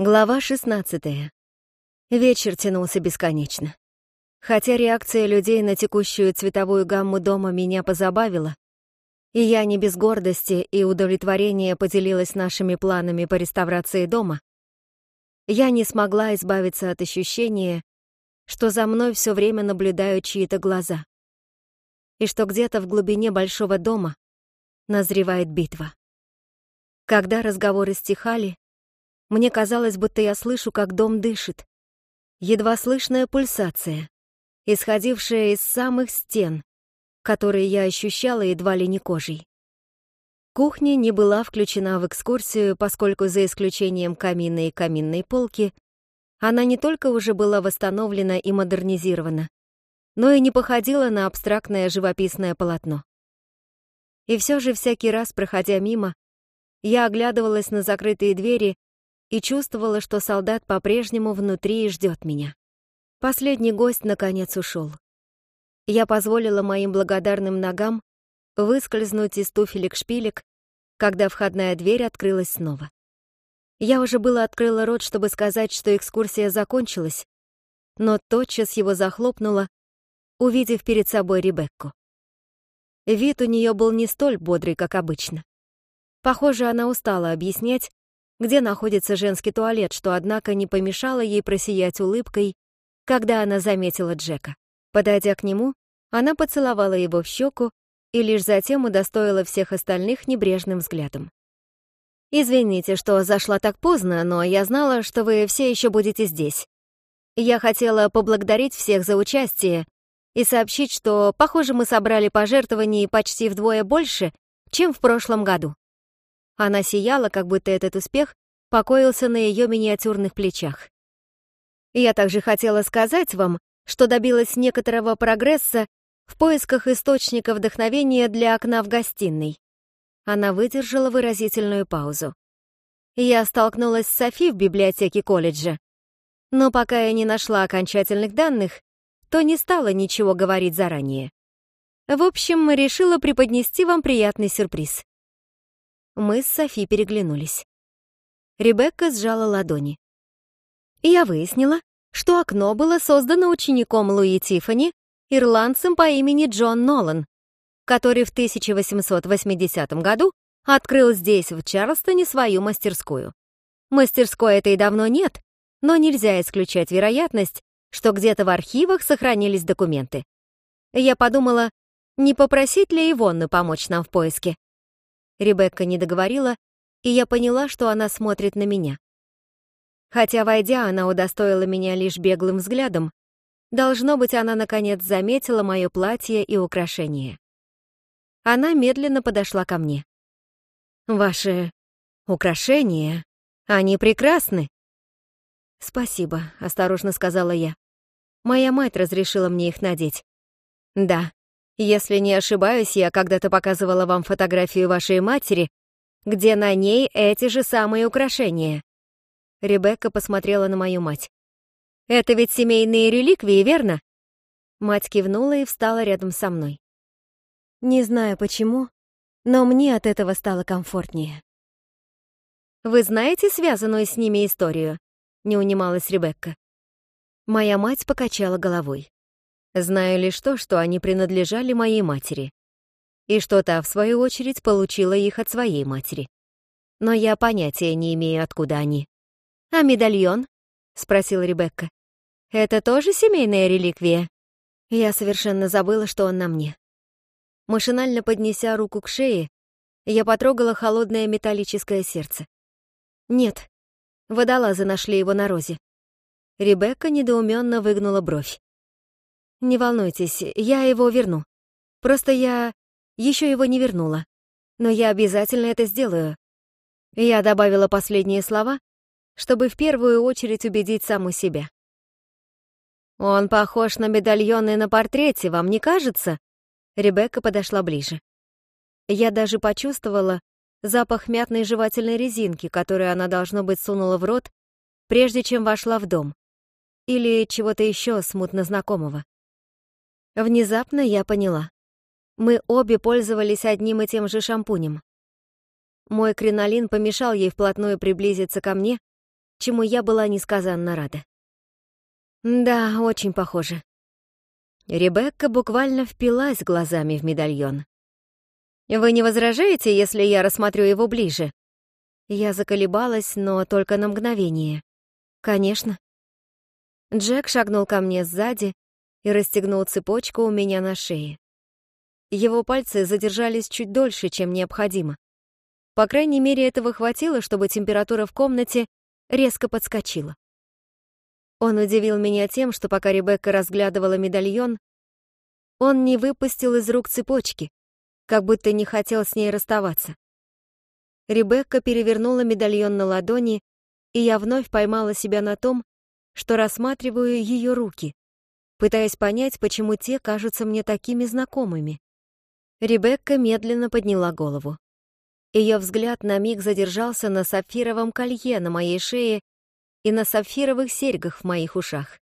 Глава 16. Вечер тянулся бесконечно. Хотя реакция людей на текущую цветовую гамму дома меня позабавила, и я не без гордости и удовлетворения поделилась нашими планами по реставрации дома, я не смогла избавиться от ощущения, что за мной все время наблюдают чьи-то глаза, и что где-то в глубине большого дома назревает битва. Когда разговоры стихали, мне казалось, будто я слышу, как дом дышит. Едва слышная пульсация, исходившая из самых стен, которые я ощущала едва ли не кожей. Кухня не была включена в экскурсию, поскольку за исключением камина и каминной полки она не только уже была восстановлена и модернизирована, но и не походила на абстрактное живописное полотно. И все же всякий раз, проходя мимо, я оглядывалась на закрытые двери и чувствовала, что солдат по-прежнему внутри и ждет меня. Последний гость, наконец, ушел. Я позволила моим благодарным ногам выскользнуть из туфелек-шпилек, когда входная дверь открылась снова. Я уже было открыла рот, чтобы сказать, что экскурсия закончилась, но тотчас его захлопнула, увидев перед собой Ребекку. Вид у нее был не столь бодрый, как обычно. Похоже, она устала объяснять, где находится женский туалет, что, однако, не помешало ей просиять улыбкой, когда она заметила Джека. Подойдя к нему, она поцеловала его в щеку и лишь затем удостоила всех остальных небрежным взглядом. «Извините, что зашла так поздно, но я знала, что вы все еще будете здесь. Я хотела поблагодарить всех за участие и сообщить, что, похоже, мы собрали пожертвований почти вдвое больше, чем в прошлом году. Она сияла, как будто этот успех покоился на ее миниатюрных плечах. Я также хотела сказать вам, что добилась некоторого прогресса в поисках источника вдохновения для окна в гостиной. Она выдержала выразительную паузу. Я столкнулась с Софи в библиотеке колледжа. Но пока я не нашла окончательных данных, то не стала ничего говорить заранее. В общем, решила преподнести вам приятный сюрприз. Мы с Софи переглянулись. Ребекка сжала ладони. Я выяснила, что окно было создано учеником Луи Тиффани, ирландцем по имени Джон Нолан, который в 1880 году открыл здесь, в Чарльстоне, свою мастерскую. Мастерской этой давно нет, но нельзя исключать вероятность, что где-то в архивах сохранились документы. Я подумала, не попросить ли Ивонну помочь нам в поиске. Ребекка не договорила, и я поняла, что она смотрит на меня. Хотя, войдя, она удостоила меня лишь беглым взглядом, должно быть, она, наконец, заметила мое платье и украшение. Она медленно подошла ко мне. «Ваши украшения, они прекрасны!» «Спасибо», — осторожно сказала я. «Моя мать разрешила мне их надеть». «Да, если не ошибаюсь, я когда-то показывала вам фотографию вашей матери, где на ней эти же самые украшения. Ребекка посмотрела на мою мать. «Это ведь семейные реликвии, верно?» Мать кивнула и встала рядом со мной. Не знаю почему, но мне от этого стало комфортнее. «Вы знаете связанную с ними историю?» — не унималась Ребекка. Моя мать покачала головой знаю лишь то, что они принадлежали моей матери. И что та, в свою очередь, получила их от своей матери. Но я понятия не имею, откуда они. «А медальон?» — спросила Ребекка. «Это тоже семейная реликвия?» Я совершенно забыла, что он на мне. Машинально поднеся руку к шее, я потрогала холодное металлическое сердце. «Нет, водолазы нашли его на розе». Ребекка недоуменно выгнула бровь. Не волнуйтесь, я его верну. Просто я еще его не вернула. Но я обязательно это сделаю. Я добавила последние слова, чтобы в первую очередь убедить саму себя. «Он похож на медальоны на портрете, вам не кажется?» Ребекка подошла ближе. Я даже почувствовала запах мятной жевательной резинки, которую она, должно быть, сунула в рот, прежде чем вошла в дом. Или чего-то еще смутно знакомого. Внезапно я поняла. Мы обе пользовались одним и тем же шампунем. Мой кринолин помешал ей вплотную приблизиться ко мне, чему я была несказанно рада. Да, очень похоже. Ребекка буквально впилась глазами в медальон. «Вы не возражаете, если я рассмотрю его ближе?» Я заколебалась, но только на мгновение. «Конечно». Джек шагнул ко мне сзади, и расстегнул цепочку у меня на шее. Его пальцы задержались чуть дольше, чем необходимо. По крайней мере, этого хватило, чтобы температура в комнате резко подскочила. Он удивил меня тем, что пока Ребекка разглядывала медальон, он не выпустил из рук цепочки, как будто не хотел с ней расставаться. Ребекка перевернула медальон на ладони, и я вновь поймала себя на том, что рассматриваю ее руки, пытаясь понять, почему те кажутся мне такими знакомыми. Ребекка медленно подняла голову. Ее взгляд на миг задержался на сапфировом колье на моей шее и на сапфировых серьгах в моих ушах.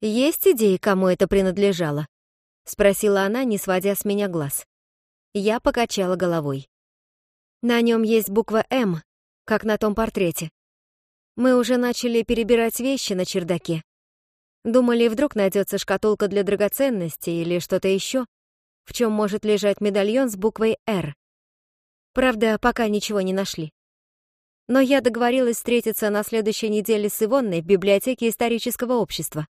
«Есть идеи, кому это принадлежало?» — спросила она, не сводя с меня глаз. Я покачала головой. «На нем есть буква «М», как на том портрете. Мы уже начали перебирать вещи на чердаке, Думали, вдруг найдется шкатулка для драгоценностей или что-то еще, в чем может лежать медальон с буквой «Р». Правда, пока ничего не нашли. Но я договорилась встретиться на следующей неделе с Ивонной в библиотеке исторического общества.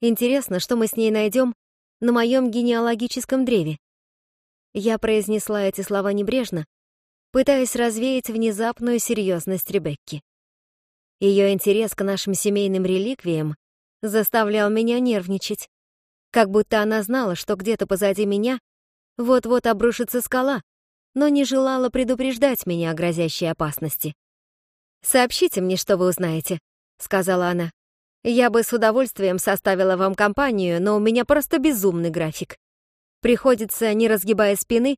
Интересно, что мы с ней найдем на моем генеалогическом древе. Я произнесла эти слова небрежно, пытаясь развеять внезапную серьезность Ребекки. Ее интерес к нашим семейным реликвиям заставлял меня нервничать. Как будто она знала, что где-то позади меня вот-вот обрушится скала, но не желала предупреждать меня о грозящей опасности. «Сообщите мне, что вы узнаете», — сказала она. «Я бы с удовольствием составила вам компанию, но у меня просто безумный график. Приходится, не разгибая спины,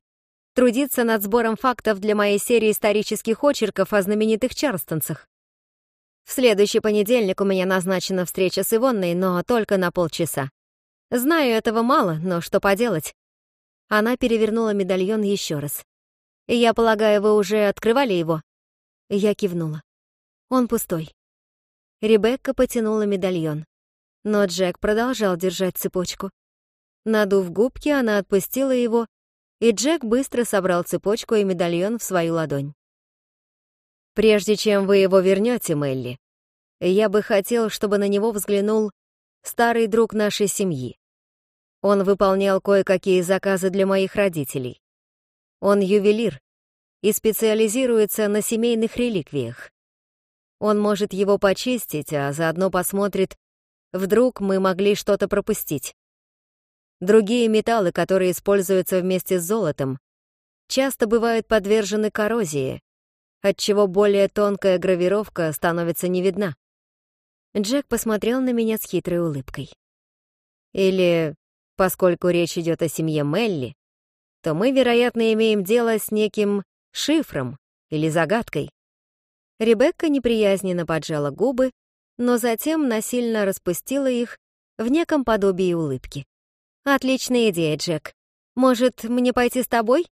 трудиться над сбором фактов для моей серии исторических очерков о знаменитых чарстонцах. В следующий понедельник у меня назначена встреча с Ивонной, но только на полчаса. Знаю, этого мало, но что поделать. Она перевернула медальон еще раз. «Я полагаю, вы уже открывали его?» Я кивнула. «Он пустой». Ребекка потянула медальон. Но Джек продолжал держать цепочку. Надув губки, она отпустила его, и Джек быстро собрал цепочку и медальон в свою ладонь. Прежде чем вы его вернете, Мелли, я бы хотел, чтобы на него взглянул старый друг нашей семьи. Он выполнял кое-какие заказы для моих родителей. Он ювелир и специализируется на семейных реликвиях. Он может его почистить, а заодно посмотрит, вдруг мы могли что-то пропустить. Другие металлы, которые используются вместе с золотом, часто бывают подвержены коррозии, отчего более тонкая гравировка становится не видна. Джек посмотрел на меня с хитрой улыбкой. Или, поскольку речь идет о семье Мелли, то мы, вероятно, имеем дело с неким шифром или загадкой. Ребекка неприязненно поджала губы, но затем насильно распустила их в неком подобии улыбки. «Отличная идея, Джек. Может, мне пойти с тобой?»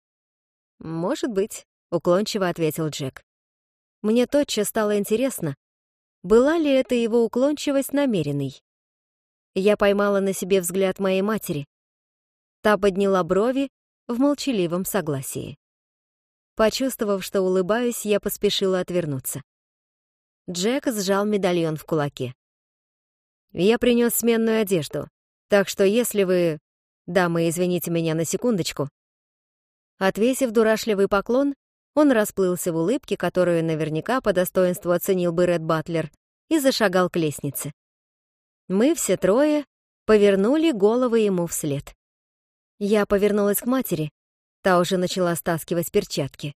«Может быть». — уклончиво ответил Джек. Мне тотчас стало интересно, была ли это его уклончивость намеренной. Я поймала на себе взгляд моей матери. Та подняла брови в молчаливом согласии. Почувствовав, что улыбаюсь, я поспешила отвернуться. Джек сжал медальон в кулаке. «Я принёс сменную одежду, так что если вы...» «Дамы, извините меня на секундочку». Отвесив дурашливый поклон, он расплылся в улыбке, которую наверняка по достоинству оценил бы Ред Батлер, и зашагал к лестнице. Мы все трое повернули головы ему вслед. Я повернулась к матери, та уже начала стаскивать перчатки,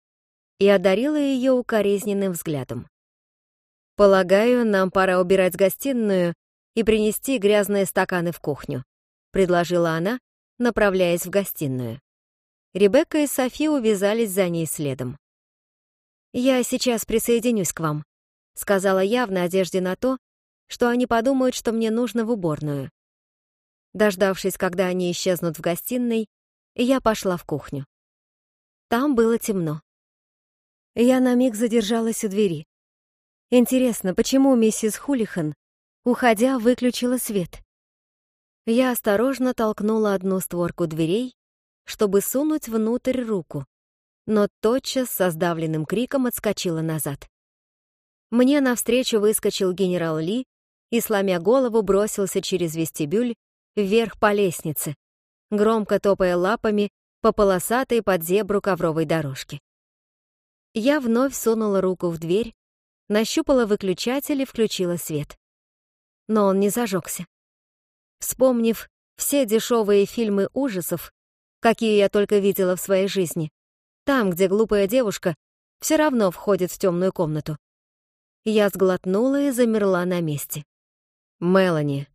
и одарила ее укоризненным взглядом. «Полагаю, нам пора убирать гостиную и принести грязные стаканы в кухню», предложила она, направляясь в гостиную. Ребекка и Софи увязались за ней следом. «Я сейчас присоединюсь к вам», — сказала я в надежде на то, что они подумают, что мне нужно в уборную. Дождавшись, когда они исчезнут в гостиной, я пошла в кухню. Там было темно. Я на миг задержалась у двери. Интересно, почему миссис Хулихан, уходя, выключила свет? Я осторожно толкнула одну створку дверей, чтобы сунуть внутрь руку но тотчас со сдавленным криком отскочила назад. Мне навстречу выскочил генерал Ли и, сломя голову, бросился через вестибюль вверх по лестнице, громко топая лапами по полосатой под зебру ковровой дорожке. Я вновь сунула руку в дверь, нащупала выключатель и включила свет. Но он не зажегся. Вспомнив все дешевые фильмы ужасов, какие я только видела в своей жизни, там, где глупая девушка все равно входит в темную комнату. Я сглотнула и замерла на месте. Мелани.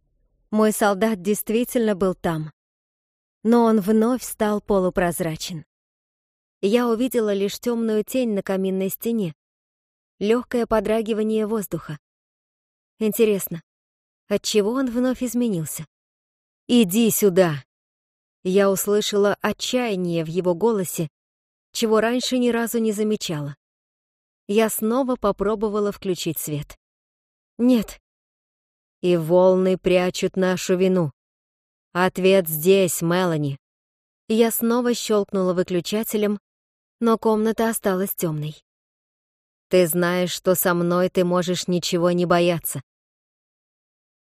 Мой солдат действительно был там. Но он вновь стал полупрозрачен. Я увидела лишь темную тень на каминной стене, легкое подрагивание воздуха. Интересно, отчего он вновь изменился? «Иди сюда!» Я услышала отчаяние в его голосе чего раньше ни разу не замечала. Я снова попробовала включить свет. Нет. И волны прячут нашу вину. Ответ здесь, Мелани. Я снова щелкнула выключателем, но комната осталась темной. Ты знаешь, что со мной ты можешь ничего не бояться.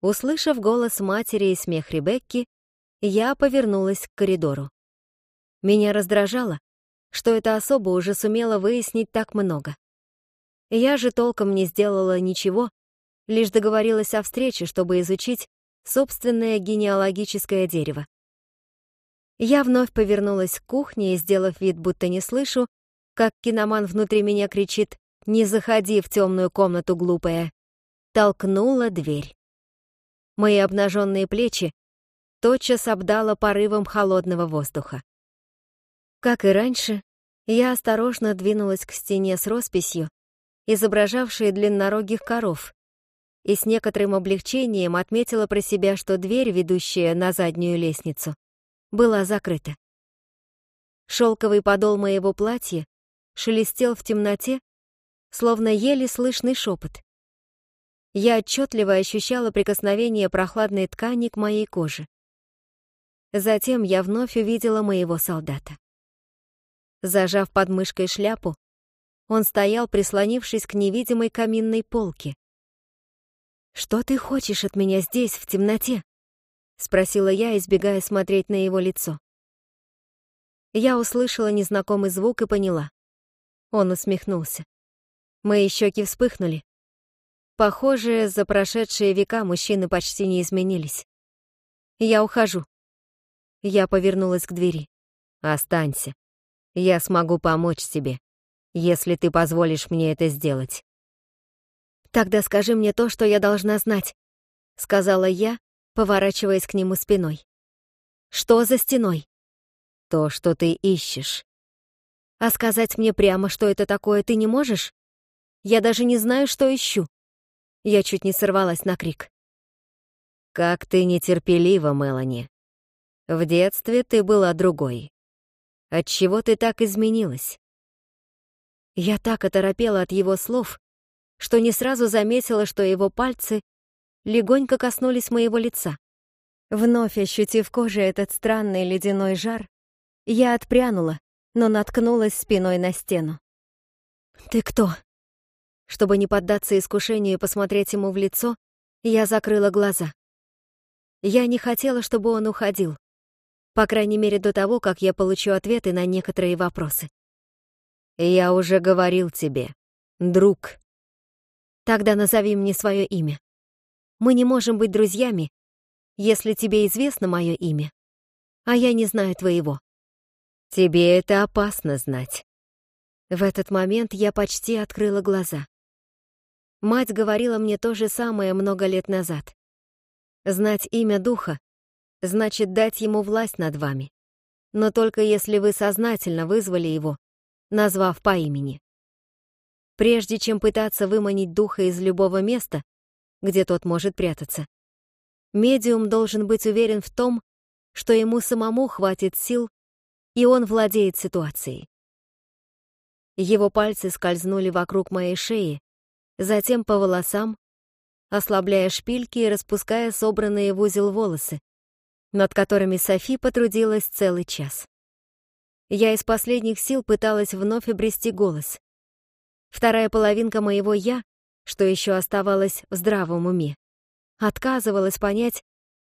Услышав голос матери и смех Ребекки, я повернулась к коридору. Меня раздражало, что эта особа уже сумела выяснить так много. Я же толком не сделала ничего, лишь договорилась о встрече, чтобы изучить собственное генеалогическое дерево. Я вновь повернулась к кухне и, сделав вид, будто не слышу, как киноман внутри меня кричит «Не заходи в темную комнату, глупая!» толкнула дверь. Мои обнаженные плечи тотчас обдала порывом холодного воздуха. Как и раньше, я осторожно двинулась к стене с росписью, изображавшей длиннорогих коров, и с некоторым облегчением отметила про себя, что дверь, ведущая на заднюю лестницу, была закрыта. Шелковый подол моего платья шелестел в темноте, словно еле слышный шепот. Я отчетливо ощущала прикосновение прохладной ткани к моей коже. Затем я вновь увидела моего солдата зажав под мышкой шляпу, он стоял, прислонившись к невидимой каминной полке. «Что ты хочешь от меня здесь, в темноте?» — спросила я, избегая смотреть на его лицо. Я услышала незнакомый звук и поняла. Он усмехнулся. Мои щеки вспыхнули. Похоже, за прошедшие века мужчины почти не изменились. «Я ухожу». Я повернулась к двери. «Останься», я смогу помочь тебе, если ты позволишь мне это сделать. Тогда скажи мне то, что я должна знать, сказала я, поворачиваясь к нему спиной. Что за стеной? То, что ты ищешь. А сказать мне прямо, что это такое, ты не можешь? Я даже не знаю, что ищу. Я чуть не сорвалась на крик. Как ты нетерпелива, Мелани. В детстве ты была другой. Отчего ты так изменилась?» Я так оторопела от его слов, что не сразу заметила, что его пальцы легонько коснулись моего лица. Вновь ощутив коже этот странный ледяной жар, я отпрянула, но наткнулась спиной на стену. «Ты кто?» Чтобы не поддаться искушению и посмотреть ему в лицо, я закрыла глаза. Я не хотела, чтобы он уходил. По крайней мере, до того, как я получу ответы на некоторые вопросы. Я уже говорил тебе, друг. Тогда назови мне свое имя. Мы не можем быть друзьями, если тебе известно мое имя, а я не знаю твоего. Тебе это опасно знать. В этот момент я почти открыла глаза. Мать говорила мне то же самое много лет назад. Знать имя духа значит дать ему власть над вами. Но только если вы сознательно вызвали его, назвав по имени. Прежде чем пытаться выманить духа из любого места, где тот может прятаться, медиум должен быть уверен в том, что ему самому хватит сил, и он владеет ситуацией. Его пальцы скользнули вокруг моей шеи, затем по волосам, ослабляя шпильки и распуская собранные в узел волосы, над которыми Софи потрудилась целый час. Я из последних сил пыталась вновь обрести голос. Вторая половинка моего «я», что еще оставалось в здравом уме, отказывалась понять,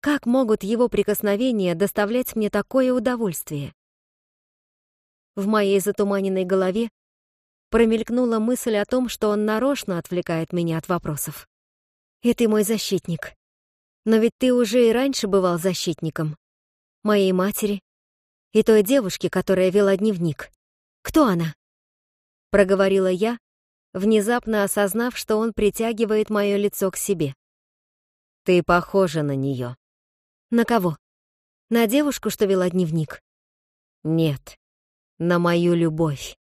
как могут его прикосновения доставлять мне такое удовольствие. В моей затуманенной голове промелькнула мысль о том, что он нарочно отвлекает меня от вопросов. «И ты мой защитник», но ведь ты уже и раньше бывал защитником. Моей матери и той девушке, которая вела дневник. Кто она?» Проговорила я, внезапно осознав, что он притягивает мое лицо к себе. «Ты похожа на нее». «На кого? На девушку, что вела дневник?» «Нет, на мою любовь».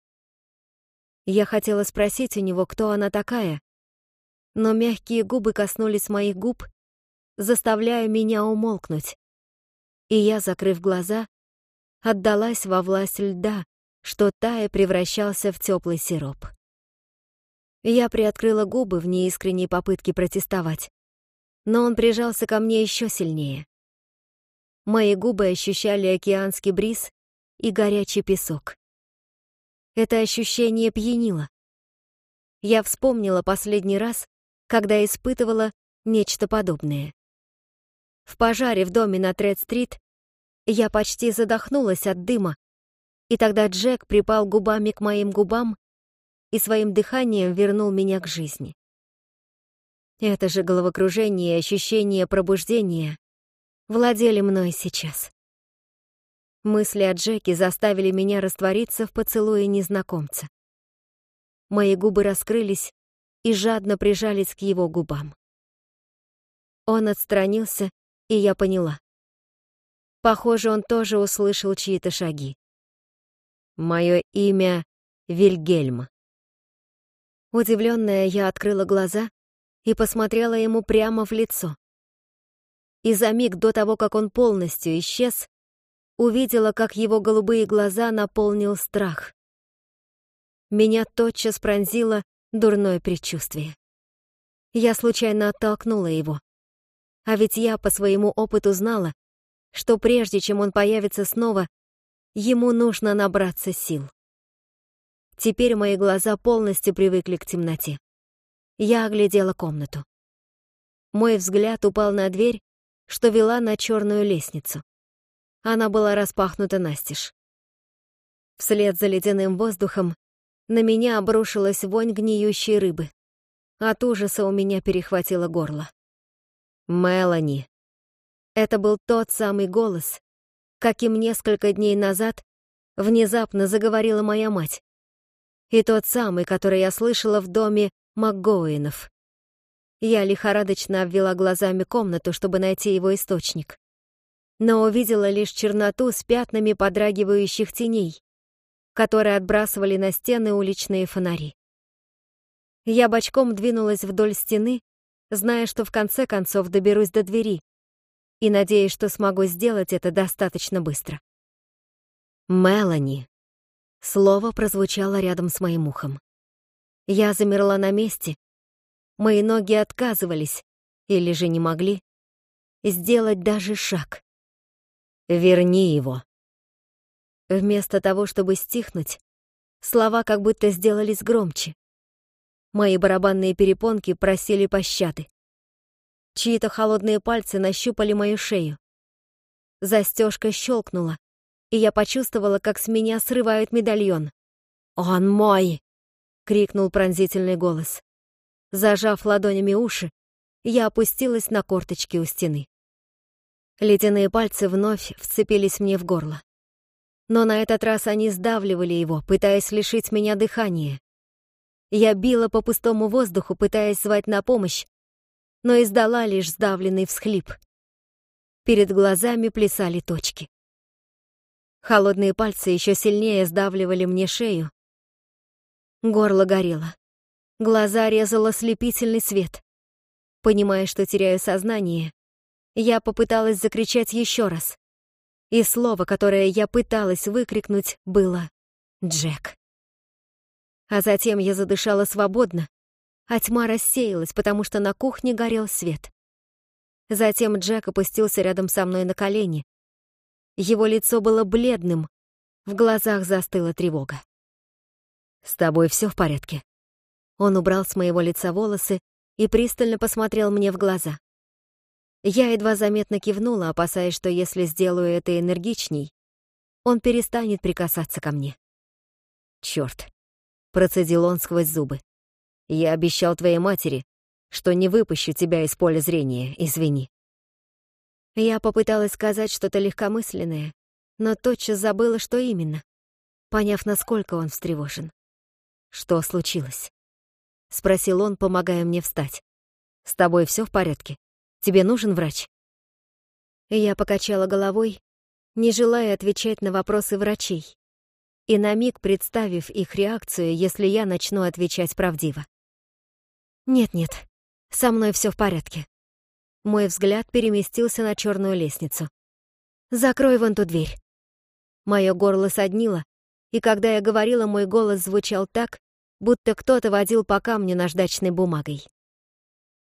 Я хотела спросить у него, кто она такая, но мягкие губы коснулись моих губ, заставляя меня умолкнуть. И я, закрыв глаза, отдалась во власть льда, что тая превращался в теплый сироп. Я приоткрыла губы в неискренней попытке протестовать, но он прижался ко мне еще сильнее. Мои губы ощущали океанский бриз и горячий песок. Это ощущение пьянило. Я вспомнила последний раз, когда испытывала нечто подобное. В пожаре в доме на Тред-стрит я почти задохнулась от дыма, и тогда Джек припал губами к моим губам и своим дыханием вернул меня к жизни. Это же головокружение и ощущение пробуждения владели мной сейчас. Мысли о Джеке заставили меня раствориться в поцелуе незнакомца. Мои губы раскрылись и жадно прижались к его губам. Он отстранился и я поняла. Похоже, он тоже услышал чьи-то шаги. Мое имя Вильгельм. Удивленная, я открыла глаза и посмотрела ему прямо в лицо. И за миг до того, как он полностью исчез, увидела, как его голубые глаза наполнил страх. Меня тотчас пронзило дурное предчувствие. Я случайно оттолкнула его. А ведь я по своему опыту знала, что прежде чем он появится снова, ему нужно набраться сил. Теперь мои глаза полностью привыкли к темноте. Я оглядела комнату. Мой взгляд упал на дверь, что вела на черную лестницу. Она была распахнута настежь. Вслед за ледяным воздухом на меня обрушилась вонь гниющей рыбы. От ужаса у меня перехватило горло. Мелани. Это был тот самый голос, каким несколько дней назад внезапно заговорила моя мать. И тот самый, который я слышала в доме МакГоуинов. Я лихорадочно обвела глазами комнату, чтобы найти его источник. Но увидела лишь черноту с пятнами подрагивающих теней, которые отбрасывали на стены уличные фонари. Я бочком двинулась вдоль стены, зная, что в конце концов доберусь до двери, и надеясь, что смогу сделать это достаточно быстро. «Мелани!» Слово прозвучало рядом с моим ухом. Я замерла на месте. Мои ноги отказывались, или же не могли, сделать даже шаг. «Верни его!» Вместо того, чтобы стихнуть, слова как будто сделались громче. Мои барабанные перепонки просели пощады. Чьи-то холодные пальцы нащупали мою шею. Застежка щелкнула, и я почувствовала, как с меня срывают медальон. «Он мой!» — крикнул пронзительный голос. Зажав ладонями уши, я опустилась на корточки у стены. Ледяные пальцы вновь вцепились мне в горло. Но на этот раз они сдавливали его, пытаясь лишить меня дыхания. Я била по пустому воздуху, пытаясь звать на помощь, но издала лишь сдавленный всхлип. Перед глазами плясали точки. Холодные пальцы еще сильнее сдавливали мне шею. Горло горело. Глаза резало слепительный свет. Понимая, что теряю сознание, я попыталась закричать еще раз. И слово, которое я пыталась выкрикнуть, было «Джек». А затем я задышала свободно, а тьма рассеялась, потому что на кухне горел свет. Затем Джек опустился рядом со мной на колени. Его лицо было бледным, в глазах застыла тревога. «С тобой все в порядке?» Он убрал с моего лица волосы и пристально посмотрел мне в глаза. Я едва заметно кивнула, опасаясь, что если сделаю это энергичней, он перестанет прикасаться ко мне. Чёрт, Процедил он сквозь зубы. «Я обещал твоей матери, что не выпущу тебя из поля зрения, извини». Я попыталась сказать что-то легкомысленное, но тотчас забыла, что именно, поняв, насколько он встревожен. «Что случилось?» — спросил он, помогая мне встать. «С тобой все в порядке? Тебе нужен врач?» Я покачала головой, не желая отвечать на вопросы врачей, и на миг представив их реакцию, если я начну отвечать правдиво. «Нет-нет, со мной все в порядке». Мой взгляд переместился на черную лестницу. «Закрой вон ту дверь». Мое горло соднило, и когда я говорила, мой голос звучал так, будто кто-то водил по камню наждачной бумагой.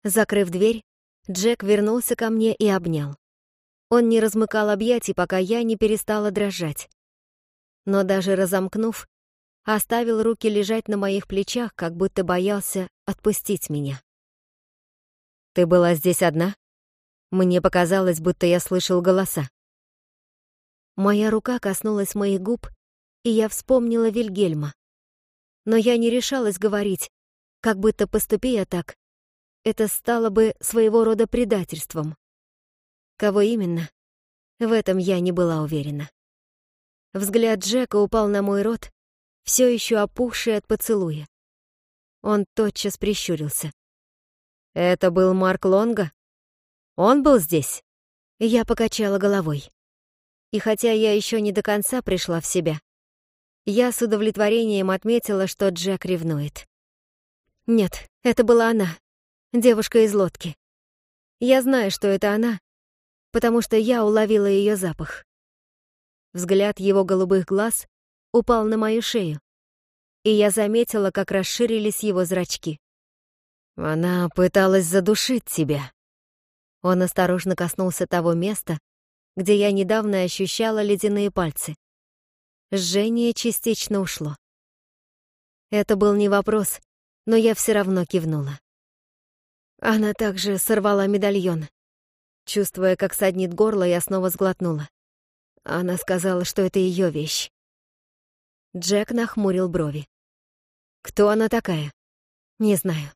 Закрыв дверь, Джек вернулся ко мне и обнял. Он не размыкал объятий, пока я не перестала дрожать но даже разомкнув, оставил руки лежать на моих плечах, как будто боялся отпустить меня. «Ты была здесь одна?» Мне показалось, будто я слышал голоса. Моя рука коснулась моих губ, и я вспомнила Вильгельма. Но я не решалась говорить, как будто поступи я так. Это стало бы своего рода предательством. Кого именно? В этом я не была уверена. Взгляд Джека упал на мой рот, все еще опухший от поцелуя. Он тотчас прищурился. «Это был Марк Лонга? Он был здесь?» Я покачала головой. И хотя я еще не до конца пришла в себя, я с удовлетворением отметила, что Джек ревнует. Нет, это была она, девушка из лодки. Я знаю, что это она, потому что я уловила ее запах. Взгляд его голубых глаз упал на мою шею, и я заметила, как расширились его зрачки. «Она пыталась задушить тебя». Он осторожно коснулся того места, где я недавно ощущала ледяные пальцы. Жжение частично ушло. Это был не вопрос, но я все равно кивнула. Она также сорвала медальон. Чувствуя, как саднит горло, я снова сглотнула. Она сказала, что это ее вещь. Джек нахмурил брови. «Кто она такая?» «Не знаю.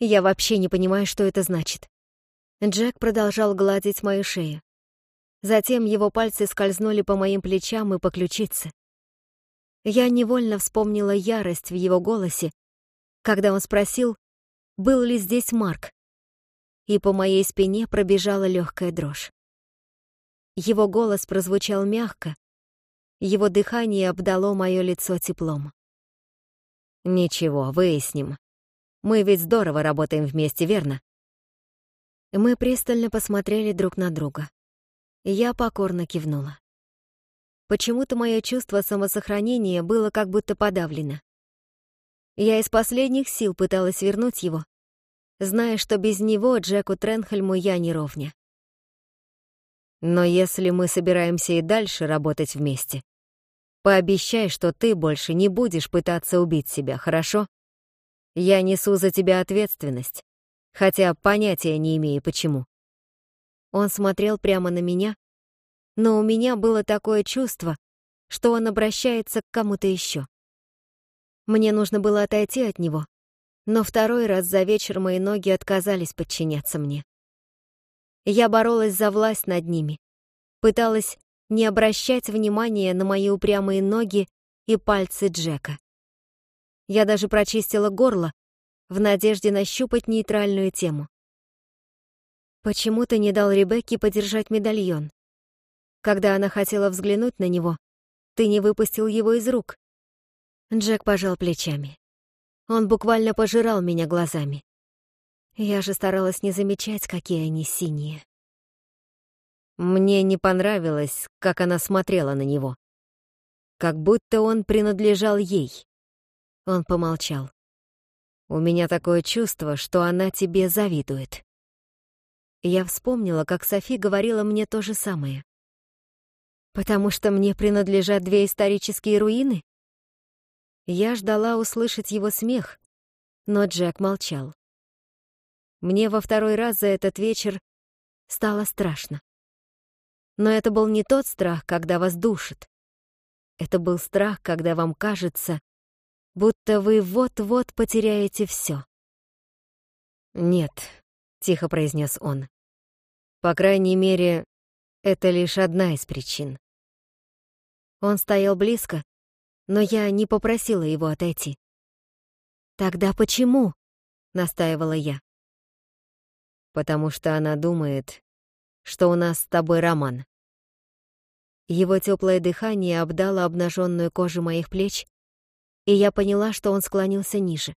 Я вообще не понимаю, что это значит». Джек продолжал гладить мою шею. Затем его пальцы скользнули по моим плечам и по ключице. Я невольно вспомнила ярость в его голосе, когда он спросил, был ли здесь Марк, и по моей спине пробежала легкая дрожь. Его голос прозвучал мягко, его дыхание обдало мое лицо теплом. «Ничего, выясним. Мы ведь здорово работаем вместе, верно?» Мы пристально посмотрели друг на друга. Я покорно кивнула. Почему-то мое чувство самосохранения было как будто подавлено. Я из последних сил пыталась вернуть его, зная, что без него Джеку Тренхельму я не ровня. Но если мы собираемся и дальше работать вместе, пообещай, что ты больше не будешь пытаться убить себя, хорошо? Я несу за тебя ответственность, хотя понятия не имею почему. Он смотрел прямо на меня, но у меня было такое чувство, что он обращается к кому-то еще. Мне нужно было отойти от него, но второй раз за вечер мои ноги отказались подчиняться мне. Я боролась за власть над ними, пыталась не обращать внимания на мои упрямые ноги и пальцы Джека. Я даже прочистила горло в надежде нащупать нейтральную тему. «Почему ты не дал Ребекке подержать медальон? Когда она хотела взглянуть на него, ты не выпустил его из рук». Джек пожал плечами. Он буквально пожирал меня глазами. Я же старалась не замечать, какие они синие. Мне не понравилось, как она смотрела на него. Как будто он принадлежал ей. Он помолчал. «У меня такое чувство, что она тебе завидует». Я вспомнила, как Софи говорила мне то же самое. «Потому что мне принадлежат две исторические руины?» Я ждала услышать его смех, но Джек молчал. Мне во второй раз за этот вечер стало страшно. Но это был не тот страх, когда вас душит. Это был страх, когда вам кажется, будто вы вот-вот потеряете все. «Нет», — тихо произнес он. «По крайней мере, это лишь одна из причин». Он стоял близко, но я не попросила его отойти. «Тогда почему?» — настаивала я потому что она думает, что у нас с тобой роман. Его теплое дыхание обдало обнаженную кожу моих плеч, и я поняла, что он склонился ниже.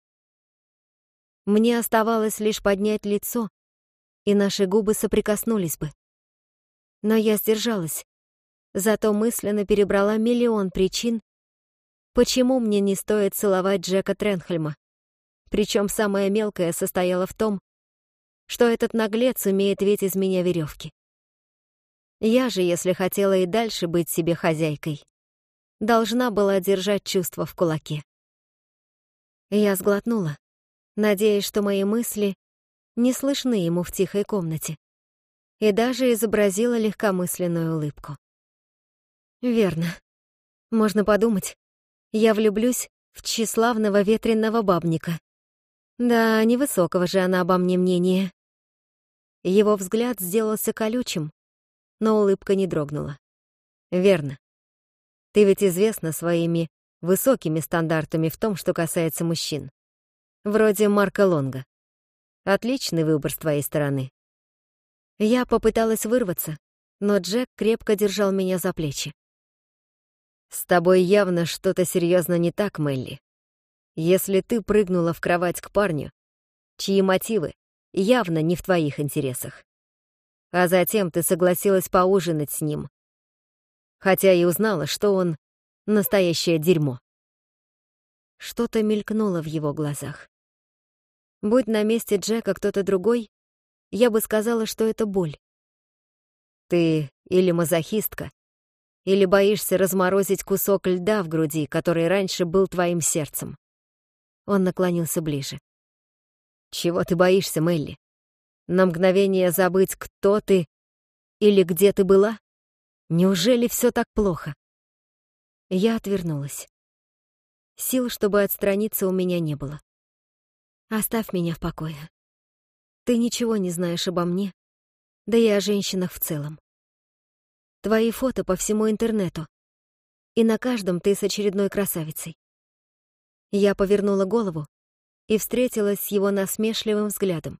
Мне оставалось лишь поднять лицо, и наши губы соприкоснулись бы. Но я сдержалась, зато мысленно перебрала миллион причин, почему мне не стоит целовать Джека Тренхельма. Причем самое мелкое состояло в том, что этот наглец умеет ведь из меня веревки. Я же, если хотела и дальше быть себе хозяйкой, должна была держать чувства в кулаке. Я сглотнула, надеясь, что мои мысли не слышны ему в тихой комнате, и даже изобразила легкомысленную улыбку. Верно. Можно подумать, я влюблюсь в тщеславного ветренного бабника, да, невысокого же она обо мне мнения. Его взгляд сделался колючим, но улыбка не дрогнула. Верно. Ты ведь известна своими высокими стандартами в том, что касается мужчин. Вроде Марка Лонга. Отличный выбор с твоей стороны. Я попыталась вырваться, но Джек крепко держал меня за плечи. «С тобой явно что-то серьезно не так, Мелли», если ты прыгнула в кровать к парню, чьи мотивы явно не в твоих интересах. А затем ты согласилась поужинать с ним, хотя и узнала, что он — настоящее дерьмо. Что-то мелькнуло в его глазах. Будь на месте Джека кто-то другой, я бы сказала, что это боль. Ты или мазохистка, или боишься разморозить кусок льда в груди, который раньше был твоим сердцем. Он наклонился ближе. «Чего ты боишься, Мелли? На мгновение забыть, кто ты или где ты была? Неужели все так плохо?» Я отвернулась. Сил, чтобы отстраниться, у меня не было. «Оставь меня в покое. Ты ничего не знаешь обо мне, да и о женщинах в целом. Твои фото по всему интернету, и на каждом ты с очередной красавицей. Я повернула голову и встретилась с его насмешливым взглядом.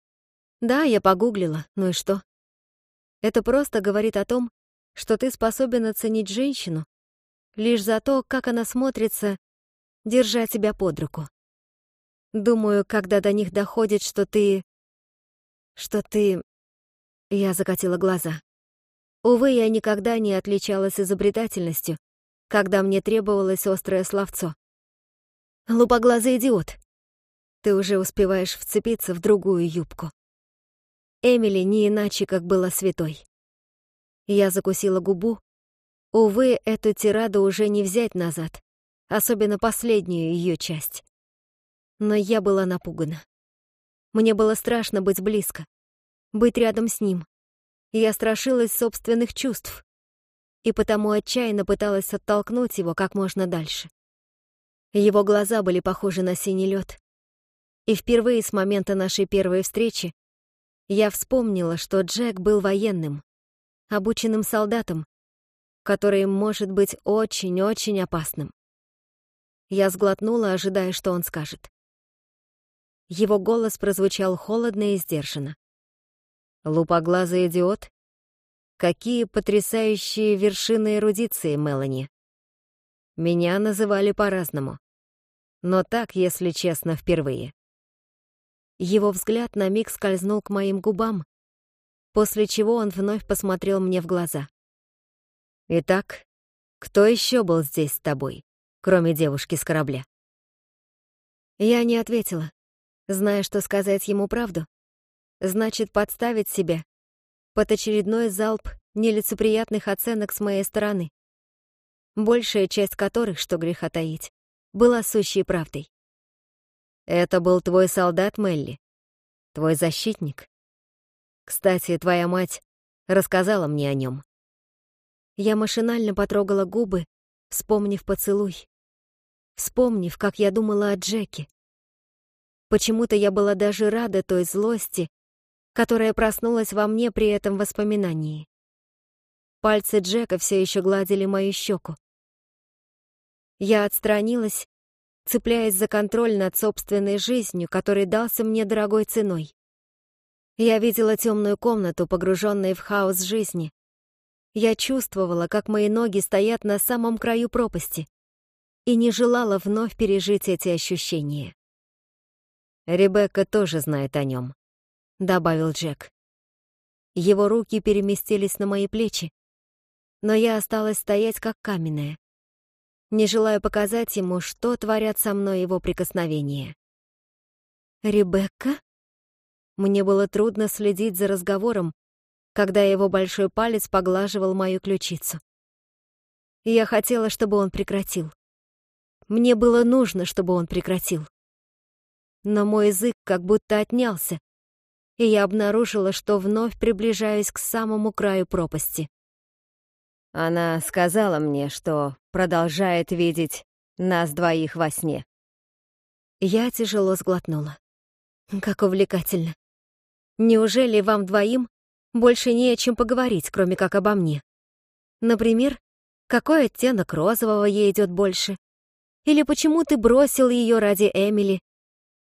Да, я погуглила, ну и что? Это просто говорит о том, что ты способен оценить женщину лишь за то, как она смотрится, держа тебя под руку. Думаю, когда до них доходит, что ты... что ты... Я закатила глаза. Увы, я никогда не отличалась изобретательностью, когда мне требовалось острое словцо лупоглазый идиот. Ты уже успеваешь вцепиться в другую юбку. Эмили не иначе, как была святой. Я закусила губу. Увы, эту тираду уже не взять назад, особенно последнюю ее часть. Но я была напугана. Мне было страшно быть близко, быть рядом с ним. Я страшилась собственных чувств и потому отчаянно пыталась оттолкнуть его как можно дальше. Его глаза были похожи на синий лед. И впервые с момента нашей первой встречи я вспомнила, что Джек был военным, обученным солдатом, который может быть очень-очень опасным. Я сглотнула, ожидая, что он скажет. Его голос прозвучал холодно и сдержанно. «Лупоглазый идиот? Какие потрясающие вершины эрудиции, Мелани!» Меня называли по-разному но так, если честно, впервые. Его взгляд на миг скользнул к моим губам, после чего он вновь посмотрел мне в глаза. «Итак, кто еще был здесь с тобой, кроме девушки с корабля?» Я не ответила, зная, что сказать ему правду. Значит, подставить себя под очередной залп нелицеприятных оценок с моей стороны, большая часть которых, что греха таить, была сущей правдой. Это был твой солдат, Мелли. Твой защитник. Кстати, твоя мать рассказала мне о нем. Я машинально потрогала губы, вспомнив поцелуй. Вспомнив, как я думала о Джеке. Почему-то я была даже рада той злости, которая проснулась во мне при этом воспоминании. Пальцы Джека все еще гладили мою щеку. Я отстранилась, цепляясь за контроль над собственной жизнью, который дался мне дорогой ценой. Я видела темную комнату, погруженную в хаос жизни. Я чувствовала, как мои ноги стоят на самом краю пропасти и не желала вновь пережить эти ощущения. «Ребекка тоже знает о нем», — добавил Джек. Его руки переместились на мои плечи, но я осталась стоять как каменная не желая показать ему, что творят со мной его прикосновения. «Ребекка?» Мне было трудно следить за разговором, когда его большой палец поглаживал мою ключицу. Я хотела, чтобы он прекратил. Мне было нужно, чтобы он прекратил. Но мой язык как будто отнялся, и я обнаружила, что вновь приближаюсь к самому краю пропасти. Она сказала мне, что продолжает видеть нас двоих во сне. Я тяжело сглотнула. Как увлекательно. Неужели вам двоим больше не о чем поговорить, кроме как обо мне? Например, какой оттенок розового ей идет больше? Или почему ты бросил ее ради Эмили?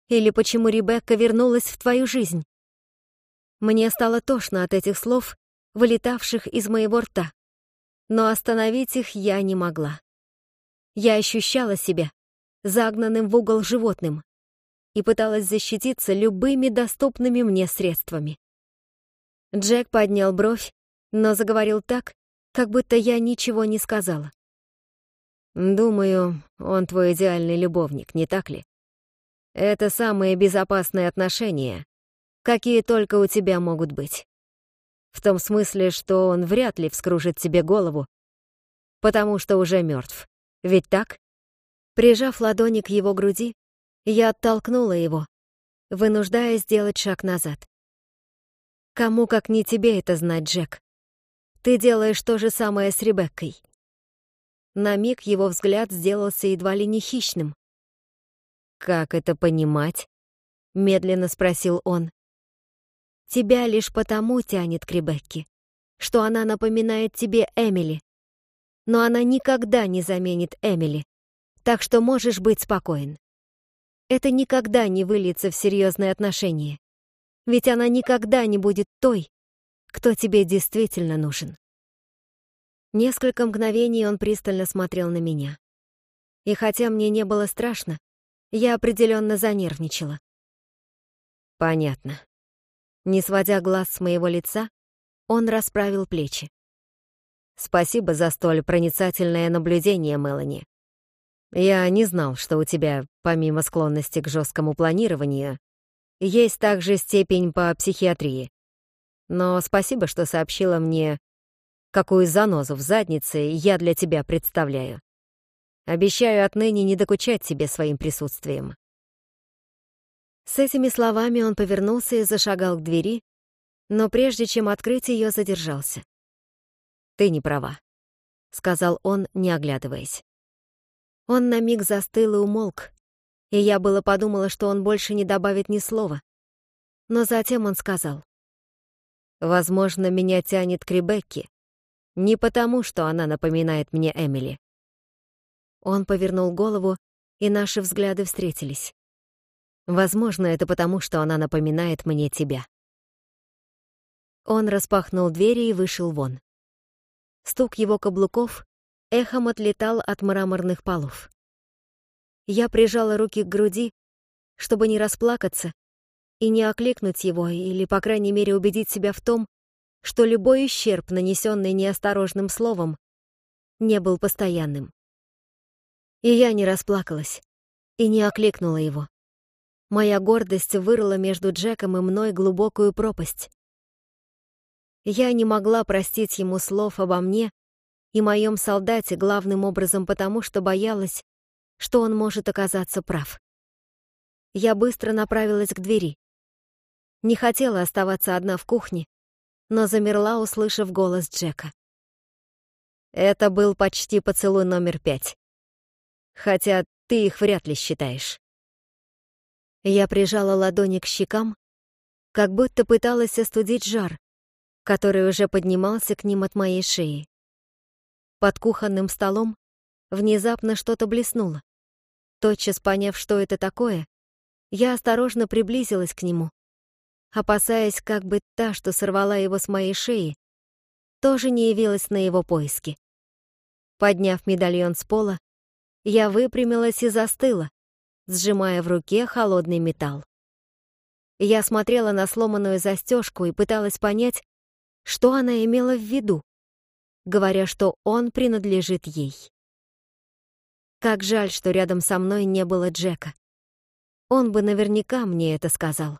Или почему Ребекка вернулась в твою жизнь? Мне стало тошно от этих слов, вылетавших из моего рта но остановить их я не могла. Я ощущала себя загнанным в угол животным и пыталась защититься любыми доступными мне средствами. Джек поднял бровь, но заговорил так, как будто я ничего не сказала. «Думаю, он твой идеальный любовник, не так ли? Это самые безопасные отношения, какие только у тебя могут быть. В том смысле, что он вряд ли вскружит себе голову, потому что уже мертв. Ведь так? Прижав ладони к его груди, я оттолкнула его, вынуждая сделать шаг назад. Кому как не тебе это знать, Джек? Ты делаешь то же самое с Ребеккой. На миг его взгляд сделался едва ли не хищным. «Как это понимать?» — медленно спросил он. Тебя лишь потому тянет к Ребекке, что она напоминает тебе Эмили. Но она никогда не заменит Эмили, так что можешь быть спокоен. Это никогда не выльется в серьезные отношения, ведь она никогда не будет той, кто тебе действительно нужен. Несколько мгновений он пристально смотрел на меня. И хотя мне не было страшно, я определенно занервничала. «Понятно», не сводя глаз с моего лица, он расправил плечи. «Спасибо за столь проницательное наблюдение, Мелани. Я не знал, что у тебя, помимо склонности к жесткому планированию, есть также степень по психиатрии. Но спасибо, что сообщила мне, какую занозу в заднице я для тебя представляю. Обещаю отныне не докучать тебе своим присутствием. С этими словами он повернулся и зашагал к двери, но прежде чем открыть ее, задержался. «Ты не права», — сказал он, не оглядываясь. Он на миг застыл и умолк, и я было подумала, что он больше не добавит ни слова. Но затем он сказал. «Возможно, меня тянет к Ребекке. Не потому, что она напоминает мне Эмили». Он повернул голову, и наши взгляды встретились. Возможно, это потому, что она напоминает мне тебя. Он распахнул двери и вышел вон. Стук его каблуков эхом отлетал от мраморных полов. Я прижала руки к груди, чтобы не расплакаться и не окликнуть его, или, по крайней мере, убедить себя в том, что любой ущерб, нанесенный неосторожным словом, не был постоянным. И я не расплакалась и не окликнула его. Моя гордость вырыла между Джеком и мной глубокую пропасть. Я не могла простить ему слов обо мне и моем солдате главным образом потому, что боялась, что он может оказаться прав. Я быстро направилась к двери. Не хотела оставаться одна в кухне, но замерла, услышав голос Джека. Это был почти поцелуй номер пять. Хотя ты их вряд ли считаешь. Я прижала ладони к щекам, как будто пыталась остудить жар, который уже поднимался к ним от моей шеи. Под кухонным столом внезапно что-то блеснуло. Тотчас поняв, что это такое, я осторожно приблизилась к нему, опасаясь, как бы та, что сорвала его с моей шеи, тоже не явилась на его поиски. Подняв медальон с пола, я выпрямилась и застыла, сжимая в руке холодный металл. Я смотрела на сломанную застежку и пыталась понять, что она имела в виду, говоря, что он принадлежит ей. Как жаль, что рядом со мной не было Джека. Он бы наверняка мне это сказал.